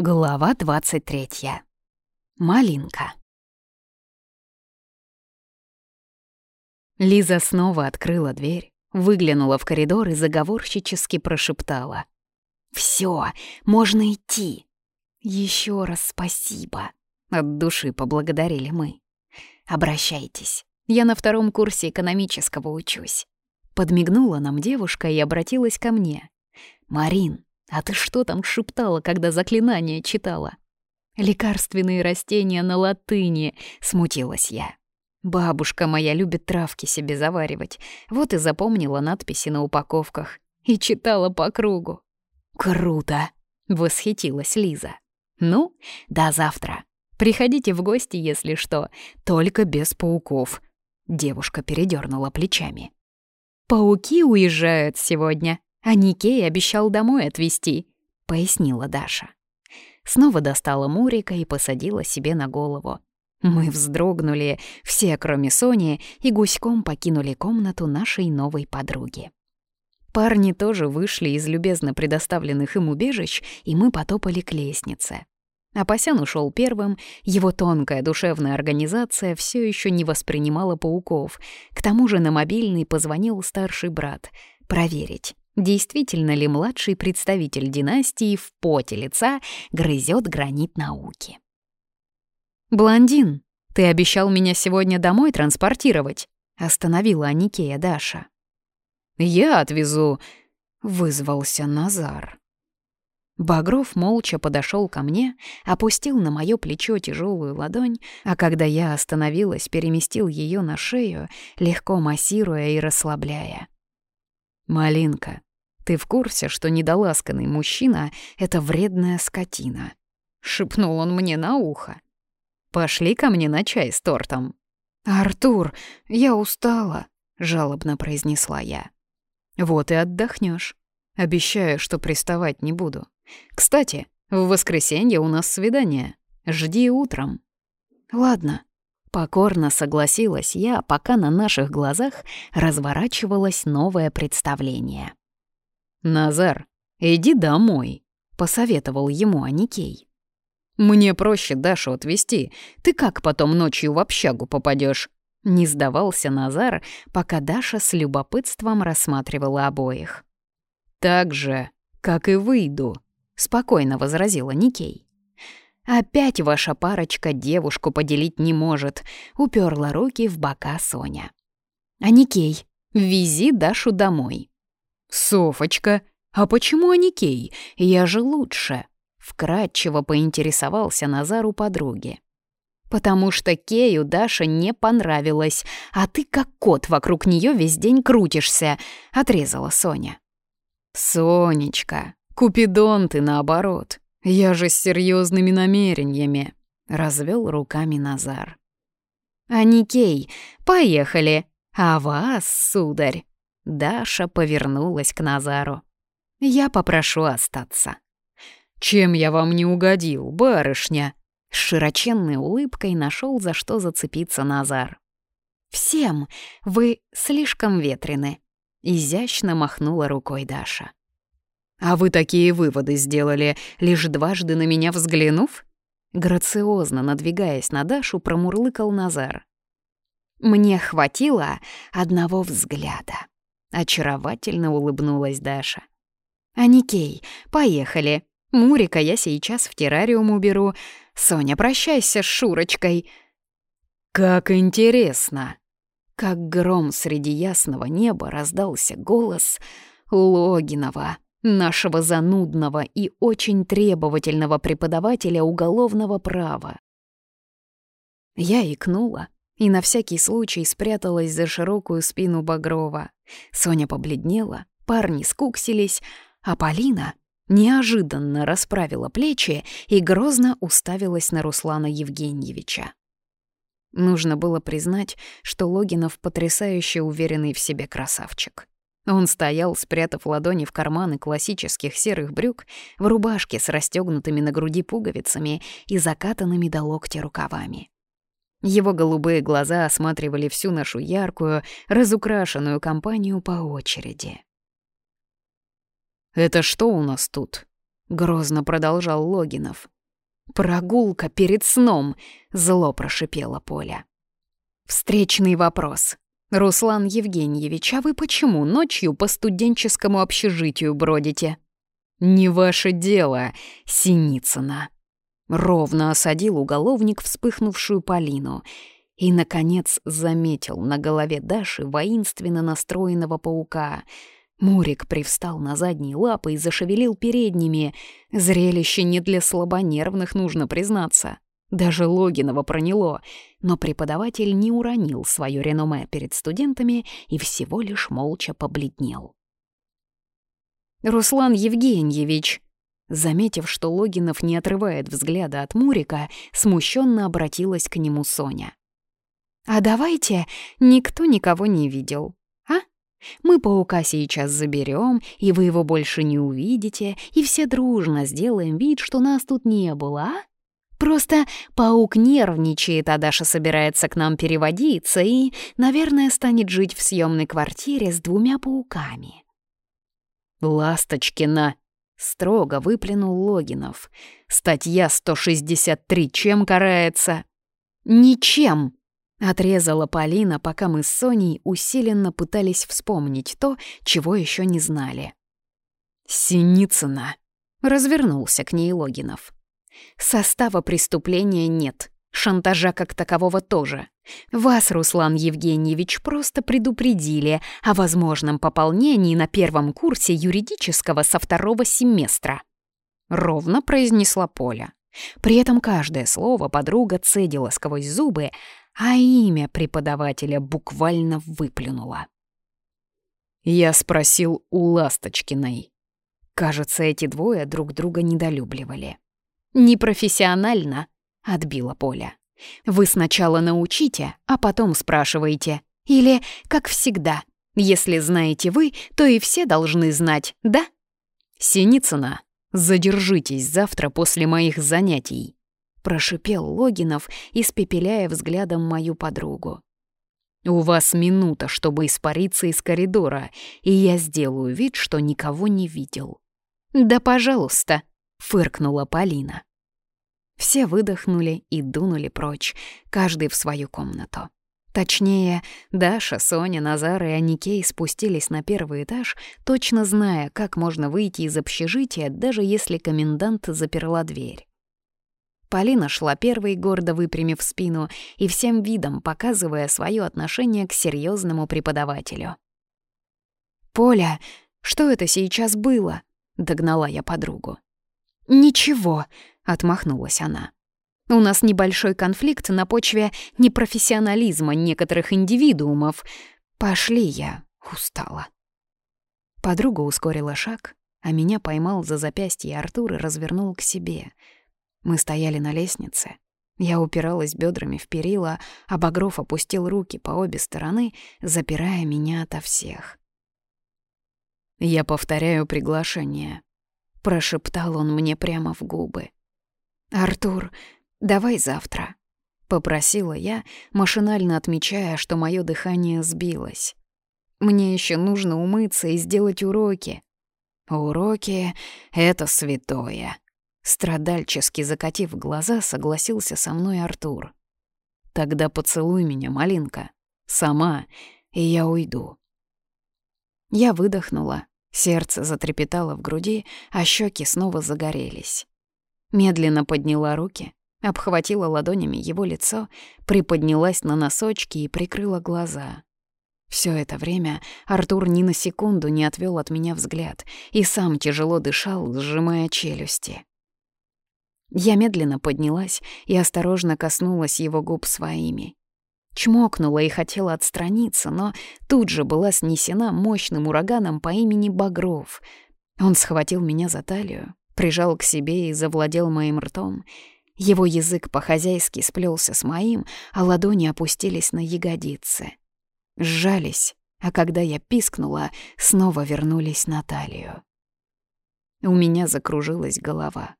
Глава 23. Малинка. Лиза снова открыла дверь, выглянула в коридор и заговорщически прошептала. «Всё, можно идти!» «Ещё раз спасибо!» — от души поблагодарили мы. «Обращайтесь, я на втором курсе экономического учусь». Подмигнула нам девушка и обратилась ко мне. «Марин, а ты что там шептала, когда заклинание читала? Лекарственные растения на латыни, смутилась я. Бабушка моя любит травки себе заваривать. Вот и запомнила надписи на упаковках и читала по кругу. Круто, восхитилась Лиза. Ну, до завтра. Приходите в гости, если что, только без пауков. Девушка передернула плечами. Пауки уезжают сегодня, а Никей обещал домой отвезти», — пояснила Даша. Снова достала Мурика и посадила себе на голову. Мы вздрогнули, все, кроме Сони, и гуськом покинули комнату нашей новой подруги. Парни тоже вышли из любезно предоставленных им убежищ, и мы потопали к лестнице. Апасян ушел первым, его тонкая душевная организация все еще не воспринимала пауков. К тому же на мобильный позвонил старший брат. Проверить, Действительно ли младший представитель династии в поте лица грызет гранит науки? «Блондин, ты обещал меня сегодня домой транспортировать», — остановила Аникея Даша. «Я отвезу», — вызвался Назар. Багров молча подошел ко мне, опустил на мое плечо тяжелую ладонь, а когда я остановилась, переместил ее на шею, легко массируя и расслабляя. «Малинка, ты в курсе, что недоласканный мужчина — это вредная скотина?» — шепнул он мне на ухо. «Пошли ко мне на чай с тортом». «Артур, я устала», — жалобно произнесла я. «Вот и отдохнешь. Обещаю, что приставать не буду. Кстати, в воскресенье у нас свидание. Жди утром». «Ладно», — покорно согласилась я, пока на наших глазах разворачивалось новое представление. «Назар, иди домой», — посоветовал ему Аникей. «Мне проще Дашу отвезти. Ты как потом ночью в общагу попадешь? Не сдавался Назар, пока Даша с любопытством рассматривала обоих. «Так же, как и выйду», — спокойно возразила Никей. «Опять ваша парочка девушку поделить не может», — уперла руки в бока Соня. «А Никей, вези Дашу домой». «Софочка, а почему Аникей? Я же лучше!» Вкратчиво поинтересовался Назар у подруги. «Потому что Кею Даша не понравилась, а ты как кот вокруг нее весь день крутишься», — отрезала Соня. «Сонечка, Купидон ты наоборот. Я же с серьезными намерениями», — развел руками Назар. «Аникей, поехали. А вас, сударь, Даша повернулась к Назару. «Я попрошу остаться». «Чем я вам не угодил, барышня?» С широченной улыбкой нашел за что зацепиться Назар. «Всем вы слишком ветрены», — изящно махнула рукой Даша. «А вы такие выводы сделали, лишь дважды на меня взглянув?» Грациозно надвигаясь на Дашу, промурлыкал Назар. «Мне хватило одного взгляда». Очаровательно улыбнулась Даша. «Аникей, поехали. Мурика я сейчас в террариум уберу. Соня, прощайся с Шурочкой». «Как интересно!» Как гром среди ясного неба раздался голос Логинова, нашего занудного и очень требовательного преподавателя уголовного права. Я икнула, и на всякий случай спряталась за широкую спину Багрова. Соня побледнела, парни скуксились, а Полина неожиданно расправила плечи и грозно уставилась на Руслана Евгеньевича. Нужно было признать, что Логинов потрясающе уверенный в себе красавчик. Он стоял, спрятав ладони в карманы классических серых брюк, в рубашке с расстегнутыми на груди пуговицами и закатанными до локтя рукавами. Его голубые глаза осматривали всю нашу яркую, разукрашенную компанию по очереди. «Это что у нас тут?» грозно продолжал Логинов. «Прогулка перед сном!» — зло прошипела Поля. «Встречный вопрос. Руслан Евгеньевич, а вы почему ночью по студенческому общежитию бродите?» «Не ваше дело, Синицына!» Ровно осадил уголовник вспыхнувшую Полину и, наконец, заметил на голове Даши воинственно настроенного паука — Мурик привстал на задние лапы и зашевелил передними. Зрелище не для слабонервных, нужно признаться. Даже Логинова проняло, но преподаватель не уронил свое реноме перед студентами и всего лишь молча побледнел. «Руслан Евгеньевич», заметив, что Логинов не отрывает взгляда от Мурика, смущенно обратилась к нему Соня. «А давайте никто никого не видел. Мы паука сейчас заберем, и вы его больше не увидите, и все дружно сделаем вид, что нас тут не было, а? Просто паук нервничает, а Даша собирается к нам переводиться и, наверное, станет жить в съемной квартире с двумя пауками. «Ласточкина!» — строго выплюнул Логинов. «Статья 163 чем карается?» «Ничем!» Отрезала Полина, пока мы с Соней усиленно пытались вспомнить то, чего еще не знали. «Синицына!» — развернулся к ней Логинов. «Состава преступления нет, шантажа как такового тоже. Вас, Руслан Евгеньевич, просто предупредили о возможном пополнении на первом курсе юридического со второго семестра». Ровно произнесла Поля. При этом каждое слово подруга цедила сквозь зубы, а имя преподавателя буквально выплюнула. Я спросил у Ласточкиной. Кажется, эти двое друг друга недолюбливали. «Непрофессионально», — отбила Поля. «Вы сначала научите, а потом спрашиваете. Или, как всегда, если знаете вы, то и все должны знать, да?» «Синицына, задержитесь завтра после моих занятий», прошипел Логинов, испепеляя взглядом мою подругу. «У вас минута, чтобы испариться из коридора, и я сделаю вид, что никого не видел». «Да, пожалуйста», — фыркнула Полина. Все выдохнули и дунули прочь, каждый в свою комнату. Точнее, Даша, Соня, Назар и Аникей спустились на первый этаж, точно зная, как можно выйти из общежития, даже если комендант заперла дверь. Полина шла первой, гордо выпрямив спину и всем видом показывая свое отношение к серьезному преподавателю. «Поля, что это сейчас было?» — догнала я подругу. «Ничего», — отмахнулась она. «У нас небольшой конфликт на почве непрофессионализма некоторых индивидуумов. Пошли, я устала». Подруга ускорила шаг, а меня поймал за запястье Артур и развернул к себе — мы стояли на лестнице. Я упиралась бедрами в перила, а Багров опустил руки по обе стороны, запирая меня ото всех. «Я повторяю приглашение», — прошептал он мне прямо в губы. «Артур, давай завтра», — попросила я, машинально отмечая, что мое дыхание сбилось. «Мне еще нужно умыться и сделать уроки». «Уроки — это святое», Страдальчески закатив глаза, согласился со мной Артур. «Тогда поцелуй меня, малинка. Сама, и я уйду». Я выдохнула, сердце затрепетало в груди, а щеки снова загорелись. Медленно подняла руки, обхватила ладонями его лицо, приподнялась на носочки и прикрыла глаза. Все это время Артур ни на секунду не отвел от меня взгляд и сам тяжело дышал, сжимая челюсти. Я медленно поднялась и осторожно коснулась его губ своими. Чмокнула и хотела отстраниться, но тут же была снесена мощным ураганом по имени Багров. Он схватил меня за талию, прижал к себе и завладел моим ртом. Его язык по-хозяйски сплелся с моим, а ладони опустились на ягодицы. Сжались, а когда я пискнула, снова вернулись на талию. У меня закружилась голова.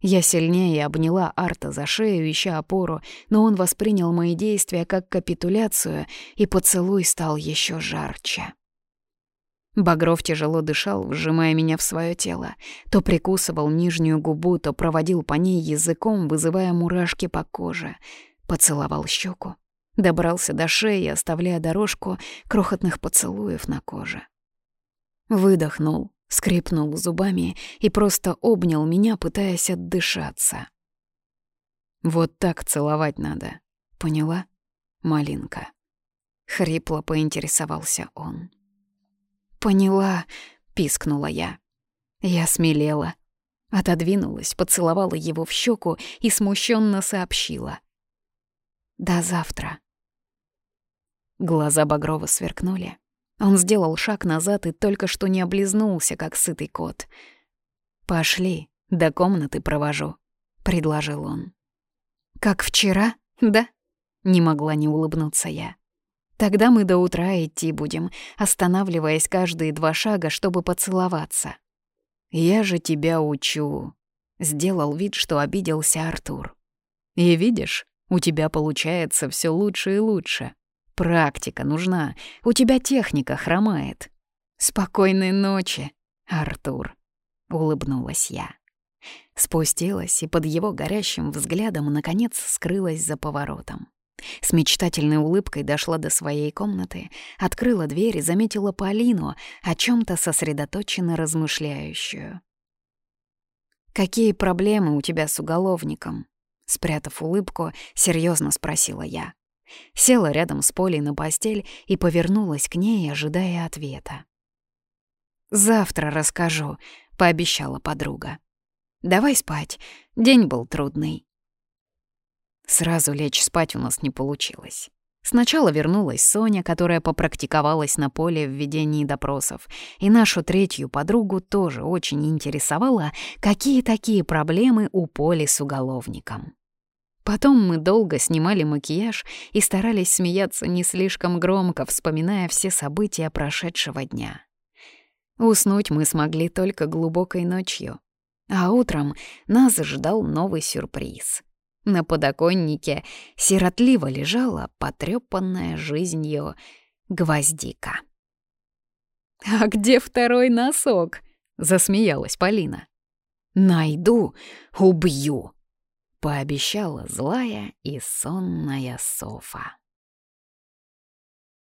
Я сильнее обняла Арта за шею, ища опору, но он воспринял мои действия как капитуляцию, и поцелуй стал еще жарче. Багров тяжело дышал, вжимая меня в свое тело. То прикусывал нижнюю губу, то проводил по ней языком, вызывая мурашки по коже. Поцеловал щеку. Добрался до шеи, оставляя дорожку крохотных поцелуев на коже. Выдохнул, скрипнул зубами и просто обнял меня, пытаясь отдышаться. «Вот так целовать надо, поняла, малинка?» Хрипло поинтересовался он. «Поняла», — пискнула я. Я смелела. Отодвинулась, поцеловала его в щеку и смущенно сообщила. «До завтра». Глаза Багрова сверкнули. Он сделал шаг назад и только что не облизнулся, как сытый кот. «Пошли, до комнаты провожу», — предложил он. «Как вчера, да?» — не могла не улыбнуться я. Тогда мы до утра идти будем, останавливаясь каждые два шага, чтобы поцеловаться. «Я же тебя учу», — сделал вид, что обиделся Артур. «И видишь, у тебя получается все лучше и лучше. Практика нужна, у тебя техника хромает». «Спокойной ночи, Артур», — улыбнулась я. Спустилась и под его горящим взглядом наконец скрылась за поворотом. С мечтательной улыбкой дошла до своей комнаты, открыла дверь и заметила Полину, о чем то сосредоточенно размышляющую. «Какие проблемы у тебя с уголовником?» Спрятав улыбку, серьезно спросила я. Села рядом с Полей на постель и повернулась к ней, ожидая ответа. «Завтра расскажу», — пообещала подруга. «Давай спать, день был трудный». Сразу лечь спать у нас не получилось. Сначала вернулась Соня, которая попрактиковалась на поле в ведении допросов, и нашу третью подругу тоже очень интересовало, какие такие проблемы у Поли с уголовником. Потом мы долго снимали макияж и старались смеяться не слишком громко, вспоминая все события прошедшего дня. Уснуть мы смогли только глубокой ночью, а утром нас ждал новый сюрприз — на подоконнике сиротливо лежала потрёпанная жизнью гвоздика. «А где второй носок?» — засмеялась Полина. «Найду, убью», — пообещала злая и сонная Софа.